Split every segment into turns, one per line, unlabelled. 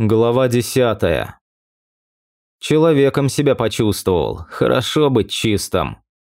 Глава десятая. Человеком себя почувствовал. Хорошо быть чистым.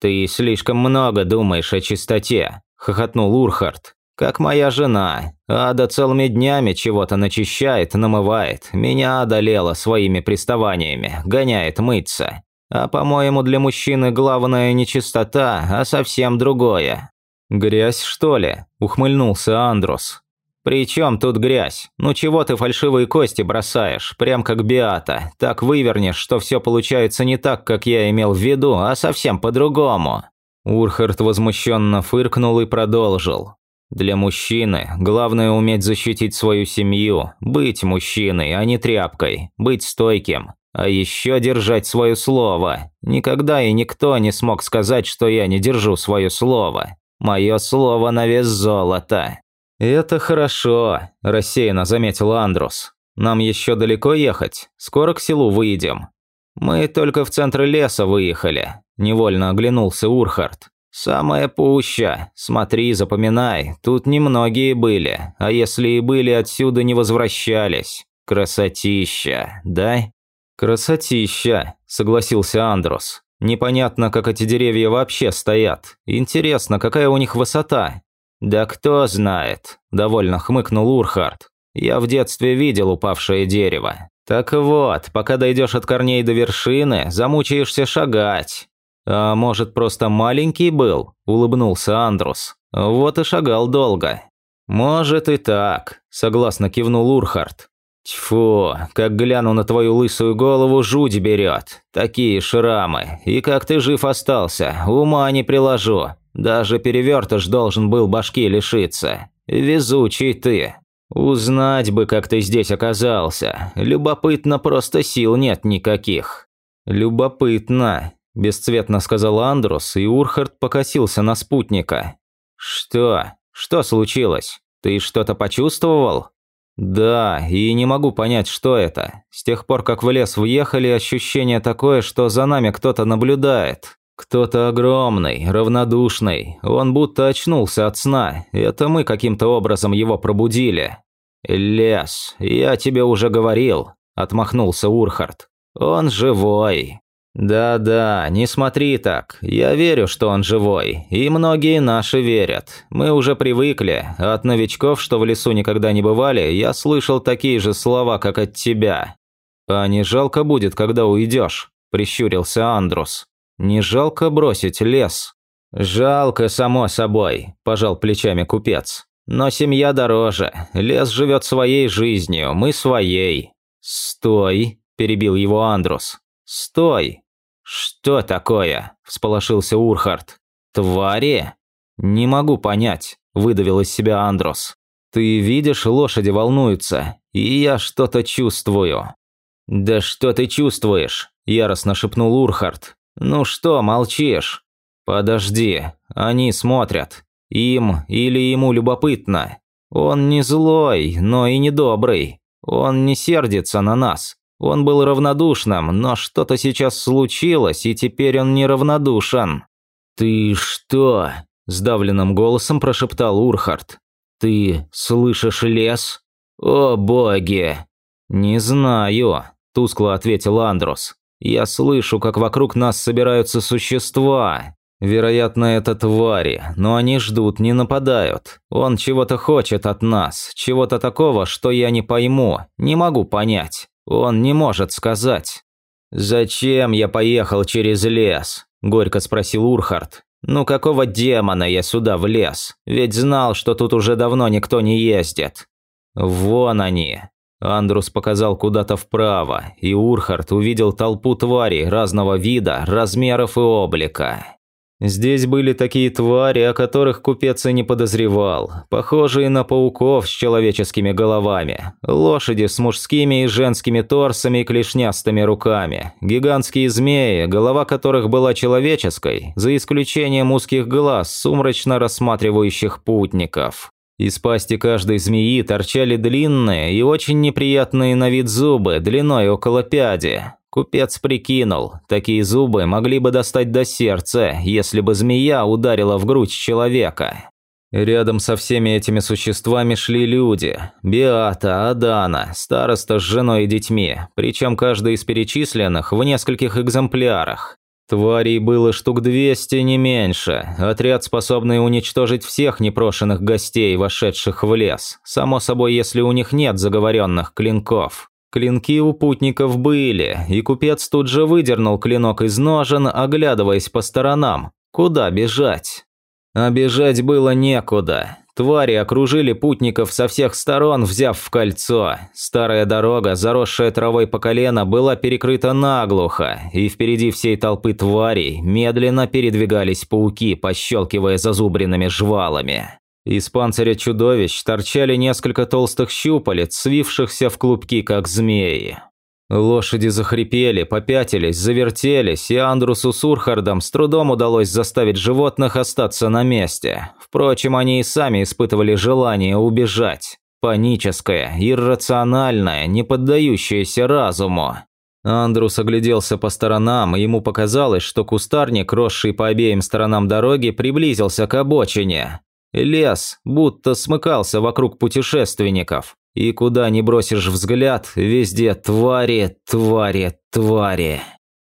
Ты слишком много думаешь о чистоте, хохотнул Урхард. Как моя жена. Ада целыми днями чего-то начищает, намывает. Меня одолела своими приставаниями, гоняет мыться. А по-моему, для мужчины главное не чистота, а совсем другое. «Грязь, что ли?» – ухмыльнулся Андрус. «При чем тут грязь? Ну чего ты фальшивые кости бросаешь, прям как Биата? Так вывернешь, что все получается не так, как я имел в виду, а совсем по-другому». Урхард возмущенно фыркнул и продолжил. «Для мужчины главное уметь защитить свою семью, быть мужчиной, а не тряпкой, быть стойким, а еще держать свое слово. Никогда и никто не смог сказать, что я не держу свое слово. Мое слово на вес золота. «Это хорошо», – рассеянно заметил Андрус. «Нам еще далеко ехать? Скоро к селу выйдем». «Мы только в центр леса выехали», – невольно оглянулся Урхард. «Самая пуща. Смотри, запоминай, тут немногие были, а если и были, отсюда не возвращались. Красотища, да?» «Красотища», – согласился Андрус. «Непонятно, как эти деревья вообще стоят. Интересно, какая у них высота?» «Да кто знает», – довольно хмыкнул Урхард. «Я в детстве видел упавшее дерево. Так вот, пока дойдешь от корней до вершины, замучаешься шагать». «А может, просто маленький был?» – улыбнулся Андрус. «Вот и шагал долго». «Может и так», – согласно кивнул Урхард. «Тьфу, как гляну на твою лысую голову, жуть берет. Такие шрамы. И как ты жив остался, ума не приложу. Даже перевертыш должен был башки лишиться. Везучий ты. Узнать бы, как ты здесь оказался. Любопытно, просто сил нет никаких». «Любопытно», – бесцветно сказал Андрус, и Урхард покосился на спутника. «Что? Что случилось? Ты что-то почувствовал?» «Да, и не могу понять, что это. С тех пор, как в лес въехали, ощущение такое, что за нами кто-то наблюдает. Кто-то огромный, равнодушный. Он будто очнулся от сна. Это мы каким-то образом его пробудили». «Лес, я тебе уже говорил», – отмахнулся Урхард. «Он живой». «Да-да, не смотри так. Я верю, что он живой. И многие наши верят. Мы уже привыкли. От новичков, что в лесу никогда не бывали, я слышал такие же слова, как от тебя». «А не жалко будет, когда уйдешь?» – прищурился Андрус. «Не жалко бросить лес?» «Жалко, само собой», – пожал плечами купец. «Но семья дороже. Лес живет своей жизнью, мы своей». «Стой», – перебил его Андрус. «Стой!» «Что такое?» – всполошился Урхард. «Твари?» «Не могу понять», – выдавил из себя Андрос. «Ты видишь, лошади волнуются, и я что-то чувствую». «Да что ты чувствуешь?» – яростно шепнул Урхард. «Ну что, молчишь?» «Подожди, они смотрят. Им или ему любопытно. Он не злой, но и не добрый. Он не сердится на нас. Он был равнодушным, но что-то сейчас случилось, и теперь он неравнодушен. «Ты что?» – сдавленным голосом прошептал Урхард. «Ты слышишь лес?» «О боги!» «Не знаю», – тускло ответил Андрус. «Я слышу, как вокруг нас собираются существа. Вероятно, это твари, но они ждут, не нападают. Он чего-то хочет от нас, чего-то такого, что я не пойму, не могу понять. Он не может сказать. «Зачем я поехал через лес?» – горько спросил Урхард. «Ну какого демона я сюда влез? Ведь знал, что тут уже давно никто не ездит». «Вон они!» Андрус показал куда-то вправо, и Урхард увидел толпу тварей разного вида, размеров и облика. Здесь были такие твари, о которых купец и не подозревал, похожие на пауков с человеческими головами, лошади с мужскими и женскими торсами и клешнястыми руками, гигантские змеи, голова которых была человеческой, за исключением узких глаз, сумрачно рассматривающих путников. Из пасти каждой змеи торчали длинные и очень неприятные на вид зубы длиной около пяди, Купец прикинул, такие зубы могли бы достать до сердца, если бы змея ударила в грудь человека. Рядом со всеми этими существами шли люди. Биата, Адана, староста с женой и детьми, причем каждый из перечисленных в нескольких экземплярах. Тварей было штук 200, не меньше. Отряд, способный уничтожить всех непрошенных гостей, вошедших в лес. Само собой, если у них нет заговоренных клинков. Клинки у путников были, и купец тут же выдернул клинок из ножен, оглядываясь по сторонам. Куда бежать? А бежать было некуда. Твари окружили путников со всех сторон, взяв в кольцо. Старая дорога, заросшая травой по колено, была перекрыта наглухо, и впереди всей толпы тварей медленно передвигались пауки, пощелкивая зазубренными жвалами. Из панциря чудовищ торчали несколько толстых щупалец, свившихся в клубки, как змеи. Лошади захрипели, попятились, завертелись, и Андрусу с Урхардом с трудом удалось заставить животных остаться на месте. Впрочем, они и сами испытывали желание убежать. Паническое, иррациональное, не поддающееся разуму. Андрус огляделся по сторонам, и ему показалось, что кустарник, росший по обеим сторонам дороги, приблизился к обочине. Лес будто смыкался вокруг путешественников. И куда ни бросишь взгляд, везде твари, твари, твари.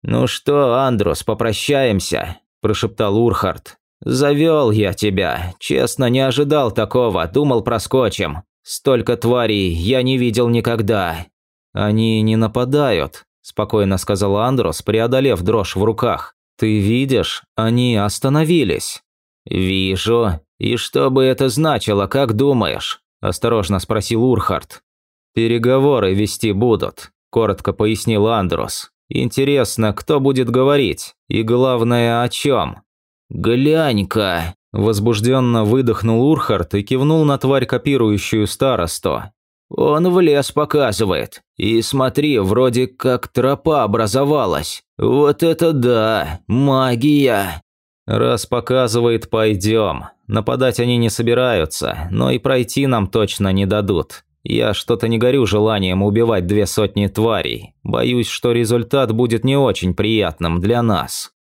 «Ну что, Андрус, попрощаемся?» – прошептал Урхард. «Завел я тебя. Честно, не ожидал такого, думал проскочим. Столько тварей я не видел никогда». «Они не нападают», – спокойно сказал Андрус, преодолев дрожь в руках. «Ты видишь, они остановились». «Вижу. И что бы это значило, как думаешь?» – осторожно спросил Урхард. «Переговоры вести будут», – коротко пояснил Андрус. «Интересно, кто будет говорить? И главное, о чем?» «Глянь-ка!» – возбужденно выдохнул Урхард и кивнул на тварь, копирующую старосту. «Он в лес показывает. И смотри, вроде как тропа образовалась. Вот это да! Магия!» «Раз показывает, пойдем. Нападать они не собираются, но и пройти нам точно не дадут. Я что-то не горю желанием убивать две сотни тварей. Боюсь, что результат будет не очень приятным для нас».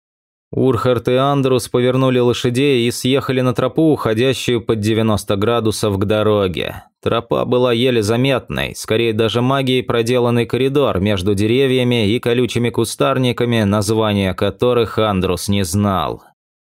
Урхард и Андрус повернули лошадей и съехали на тропу, уходящую под 90 градусов к дороге. Тропа была еле заметной, скорее даже магией проделанный коридор между деревьями и колючими кустарниками, названия которых Андрус не знал.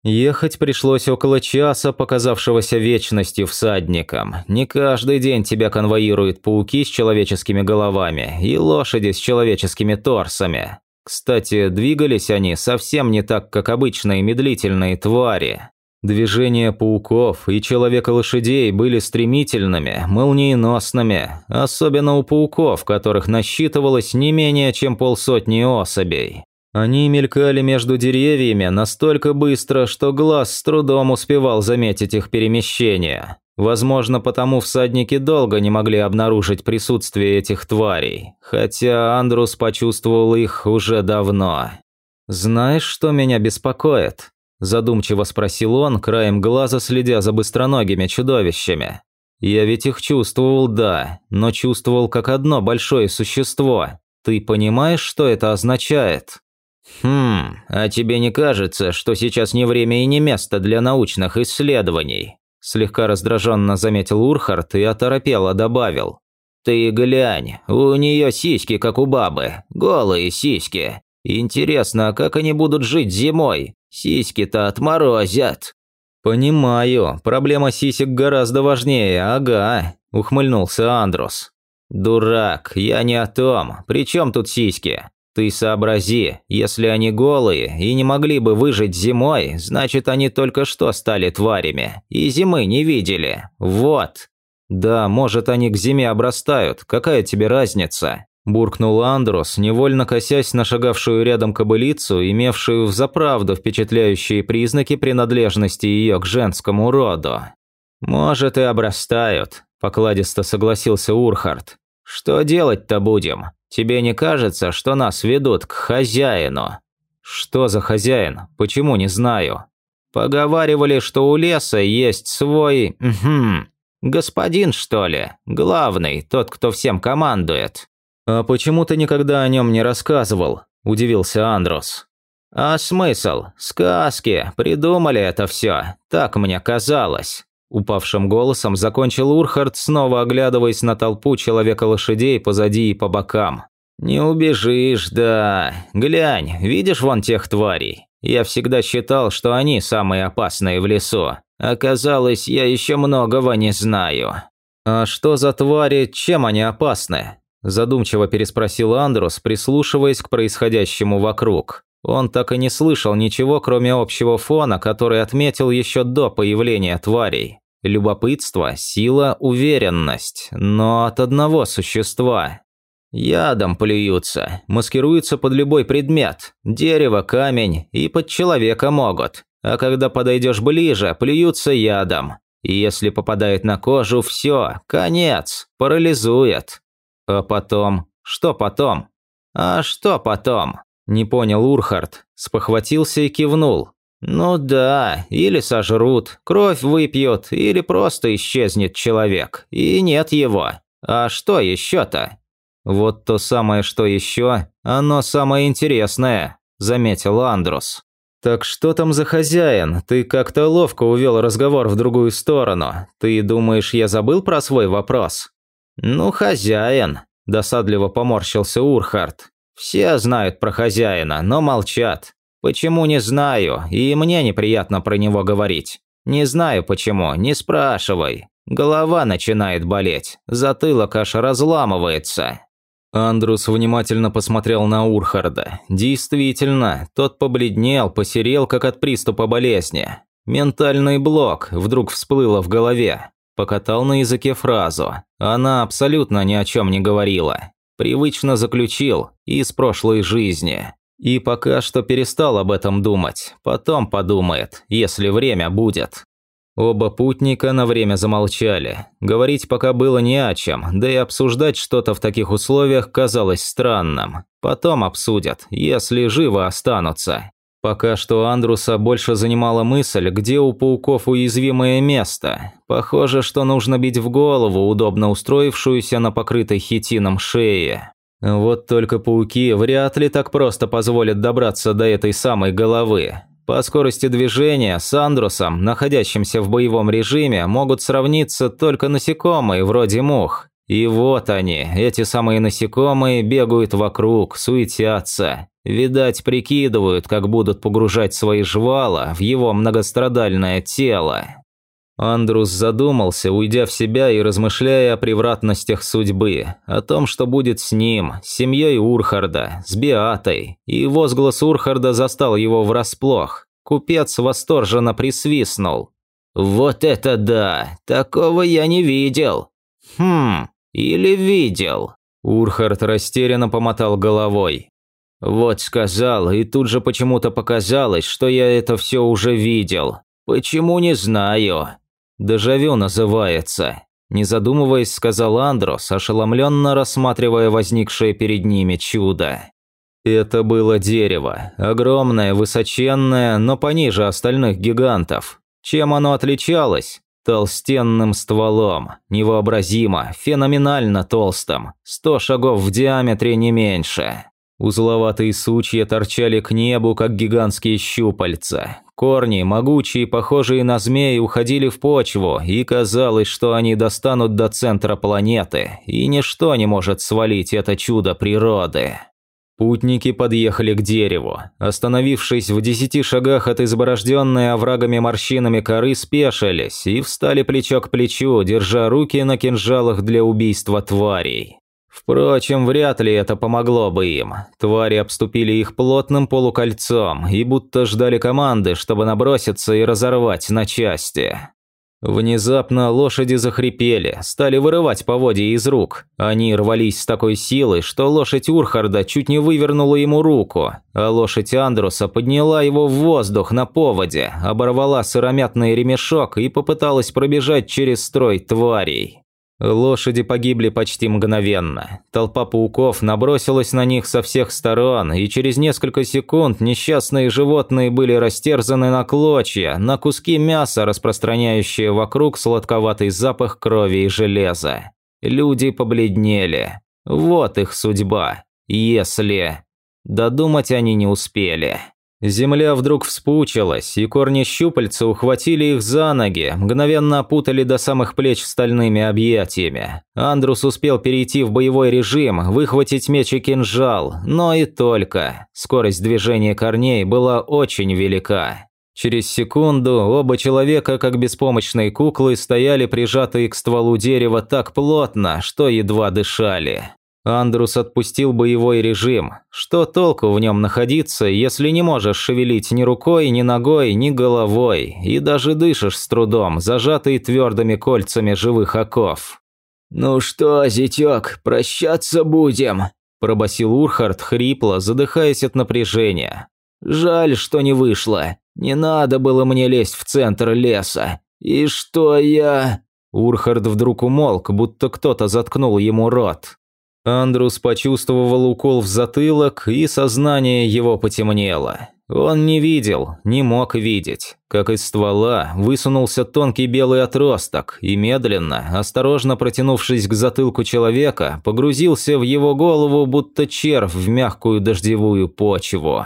Ехать пришлось около часа, показавшегося вечностью всадникам. Не каждый день тебя конвоируют пауки с человеческими головами и лошади с человеческими торсами. Кстати, двигались они совсем не так, как обычные медлительные твари. Движения пауков и человека-лошадей были стремительными, молниеносными, особенно у пауков, которых насчитывалось не менее чем полсотни особей. Они мелькали между деревьями настолько быстро, что глаз с трудом успевал заметить их перемещение. Возможно, потому всадники долго не могли обнаружить присутствие этих тварей, хотя Андрус почувствовал их уже давно. «Знаешь, что меня беспокоит?» – задумчиво спросил он, краем глаза следя за быстроногими чудовищами. «Я ведь их чувствовал, да, но чувствовал как одно большое существо. Ты понимаешь, что это означает?» «Хм, а тебе не кажется, что сейчас не время и не место для научных исследований?» Слегка раздраженно заметил Урхард и оторопело добавил. «Ты глянь, у нее сиськи, как у бабы, голые сиськи. Интересно, как они будут жить зимой? Сиськи-то отморозят». «Понимаю, проблема сисек гораздо важнее, ага», – ухмыльнулся Андрус. «Дурак, я не о том. При чем тут сиськи? Ты сообрази, если они голые и не могли бы выжить зимой, значит они только что стали тварями и зимы не видели. Вот. Да, может они к зиме обрастают, какая тебе разница? Буркнул Андрус, невольно косясь на шагавшую рядом кобылицу, имевшую взаправду впечатляющие признаки принадлежности ее к женскому роду. «Может, и обрастают», – покладисто согласился Урхард. «Что делать-то будем? Тебе не кажется, что нас ведут к хозяину?» «Что за хозяин? Почему не знаю?» «Поговаривали, что у леса есть свой... Угу, господин, что ли? Главный, тот, кто всем командует». «А почему ты никогда о нем не рассказывал?» – удивился Андрос. «А смысл? Сказки. Придумали это все. Так мне казалось. Упавшим голосом закончил Урхард, снова оглядываясь на толпу человека-лошадей позади и по бокам. «Не убежишь, да. Глянь, видишь вон тех тварей? Я всегда считал, что они самые опасные в лесу. Оказалось, я еще многого не знаю». «А что за твари, чем они опасны?» Задумчиво переспросил Андрус, прислушиваясь к происходящему вокруг. Он так и не слышал ничего, кроме общего фона, который отметил еще до появления тварей. Любопытство, сила, уверенность, но от одного существа. Ядом плюются, маскируются под любой предмет, дерево, камень и под человека могут. А когда подойдешь ближе, плюются ядом. И если попадает на кожу, все, конец, парализует. А потом? Что потом? А что потом? Не понял Урхард, спохватился и кивнул. Ну да, или сожрут, кровь выпьют, или просто исчезнет человек, и нет его. А что еще-то? Вот то самое, что еще, оно самое интересное, заметил Андрус. «Так что там за хозяин? Ты как-то ловко увел разговор в другую сторону. Ты думаешь, я забыл про свой вопрос?» «Ну, хозяин», – досадливо поморщился Урхард. Все знают про хозяина, но молчат. Почему не знаю, и мне неприятно про него говорить. Не знаю почему, не спрашивай. Голова начинает болеть, затылок аж разламывается. Андрус внимательно посмотрел на Урхарда. Действительно, тот побледнел, посерел, как от приступа болезни. Ментальный блок вдруг всплыло в голове. Покатал на языке фразу. Она абсолютно ни о чем не говорила. Привычно заключил из прошлой жизни. И пока что перестал об этом думать. Потом подумает, если время будет. Оба путника на время замолчали. Говорить пока было не о чем, да и обсуждать что-то в таких условиях казалось странным. Потом обсудят, если живы останутся. Пока что Андруса больше занимала мысль, где у пауков уязвимое место. Похоже, что нужно бить в голову, удобно устроившуюся на покрытой хитином шее. Вот только пауки вряд ли так просто позволят добраться до этой самой головы. По скорости движения с Андрусом, находящимся в боевом режиме, могут сравниться только насекомые, вроде мух. И вот они, эти самые насекомые, бегают вокруг, суетятся. Видать, прикидывают, как будут погружать свои жвала в его многострадальное тело. Андрус задумался, уйдя в себя и размышляя о превратностях судьбы, о том, что будет с ним, с семьей Урхарда, с Биатой, и возглас Урхарда застал его врасплох. Купец восторженно присвистнул. «Вот это да! Такого я не видел!» «Хм, или видел?» Урхард растерянно помотал головой. «Вот сказал, и тут же почему-то показалось, что я это все уже видел. Почему, не знаю. Дежавю называется». Не задумываясь, сказал Андрос, ошеломленно рассматривая возникшее перед ними чудо. Это было дерево, огромное, высоченное, но пониже остальных гигантов. Чем оно отличалось? Толстенным стволом, невообразимо, феноменально толстым, сто шагов в диаметре не меньше. Узловатые сучья торчали к небу, как гигантские щупальца. Корни, могучие, похожие на змеи, уходили в почву, и казалось, что они достанут до центра планеты, и ничто не может свалить это чудо природы. Путники подъехали к дереву. Остановившись в десяти шагах от изборожденной оврагами морщинами коры, спешились и встали плечо к плечу, держа руки на кинжалах для убийства тварей. Впрочем, вряд ли это помогло бы им. Твари обступили их плотным полукольцом и будто ждали команды, чтобы наброситься и разорвать на части. Внезапно лошади захрипели, стали вырывать поводья из рук. Они рвались с такой силой, что лошадь Урхарда чуть не вывернула ему руку, а лошадь Андруса подняла его в воздух на поводе, оборвала сыромятный ремешок и попыталась пробежать через строй тварей. Лошади погибли почти мгновенно. Толпа пауков набросилась на них со всех сторон, и через несколько секунд несчастные животные были растерзаны на клочья, на куски мяса, распространяющие вокруг сладковатый запах крови и железа. Люди побледнели. Вот их судьба. Если... Додумать они не успели. Земля вдруг вспучилась, и корни щупальца ухватили их за ноги, мгновенно опутали до самых плеч стальными объятиями. Андрус успел перейти в боевой режим, выхватить меч и кинжал, но и только. Скорость движения корней была очень велика. Через секунду оба человека, как беспомощные куклы, стояли прижатые к стволу дерева так плотно, что едва дышали. Андрус отпустил боевой режим. Что толку в нем находиться, если не можешь шевелить ни рукой, ни ногой, ни головой, и даже дышишь с трудом, зажатый твердыми кольцами живых оков?
«Ну что, зятёк, прощаться будем?»
– пробасил Урхард хрипло, задыхаясь от напряжения.
«Жаль, что не вышло. Не надо было мне лезть в центр леса. И что я...»
Урхард вдруг умолк, будто кто-то заткнул ему рот. Андрус почувствовал укол в затылок, и сознание его потемнело. Он не видел, не мог видеть, как из ствола высунулся тонкий белый отросток и медленно, осторожно протянувшись к затылку человека, погрузился в его голову, будто червь в мягкую дождевую почву.